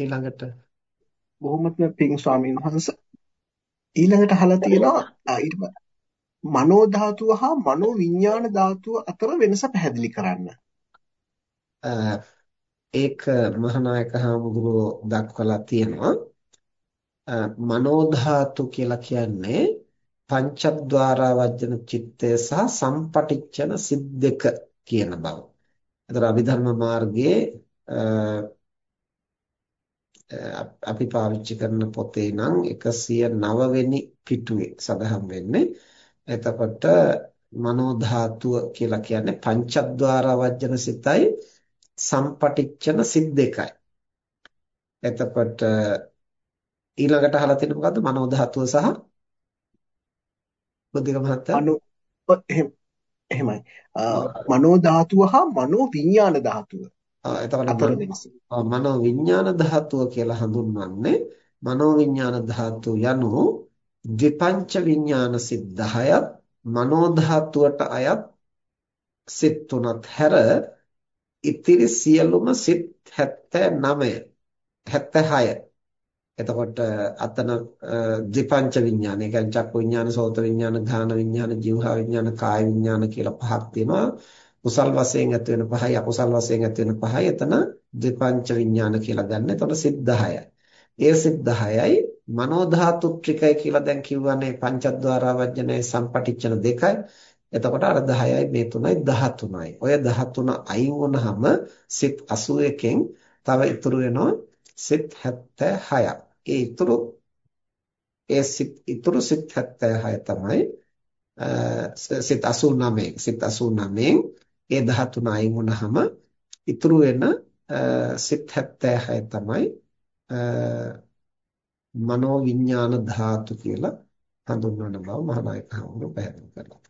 ඊළඟට බොහොමත්ම පිං ස්වාමීන් වහන්සේ ඊළඟට අහලා තියෙනවා ඊට මනෝ ධාතුව හා මනෝ විඥාන ධාතුව අතර වෙනස පැහැදිලි කරන්න. ඒක මහානායක හාමුදුරුවෝ දක්වලා තියෙනවා. මනෝ ධාතු කියලා කියන්නේ පංචද්වාරා වජ්ජන චිත්තය සහ සම්පටිච්ඡන සිද්දක කියන බව. ඒතර අභිධර්ම මාර්ගයේ අපි පාවිච්චි කරන පොතේ නම් 109 වෙනි පිටුවේ සඳහන් වෙන්නේ. එතකොට මනෝ ධාතුව කියලා කියන්නේ පංචද්වාර වජ්ජන සිතයි සම්පටිච්ඡන සිත් දෙකයි. එතකොට ඊළඟට අහලා තියෙන මොකද්ද මනෝ ධාතුව සහ බුද්ධික මහත්තයා අනු එහෙමයි මනෝ ධාතුව හා මනෝ විඥාන ධාතුව එතකොට මනෝ විඥාන ධාතුව කියලා හඳුන්වන්නේ මනෝ විඥාන ධාතු යනු ද්විපංච විඥාන සිත් 10ක් මනෝ ධාතුවට අයත් සිත් තුනත් හැර ඉතිරි සියලුම සිත් 79 76 එතකොට අතන ද්විපංච විඥාන, ඒ කියන්නේ චක්කු විඥාන, සෝත විඥාන, ධාන විඥාන, જીවහා විඥාන, කාය විඥාන කියලා පහක් තියෙනවා. කුසල් වශයෙන් ඇති වෙන පහයි අකුසල් වශයෙන් ඇති වෙන පහයි එතන ද්විපංච විඥාන කියලා ගන්න. එතකොට සිත් 10යි. ඒ සිත් 10යි මනෝ ධාතු ත්‍රිකය කියලා දැන් කියවනේ පංචද්වාරා වජ්ජනේ සම්පටිච්ඡන දෙකයි. එතකොට අර 10යි මේ 3යි 13යි. ඔය 13 අයින් වුනහම සිත් 81කින් තව ඉතුරු වෙනවා සිත් 76ක්. ඒ ඉතුරු ඒ සිත් ඉතුරු සිත් 76 තමයි සිත් 89 සිත් 89න් ඒ 13 අයින් වුනහම ඉතුරු වෙන සිත් 76 තමයි මනෝ විඥාන ධාතු කියලා හඳුන්වන බව මහානායක හඳුනන පැහැදිලි කරලා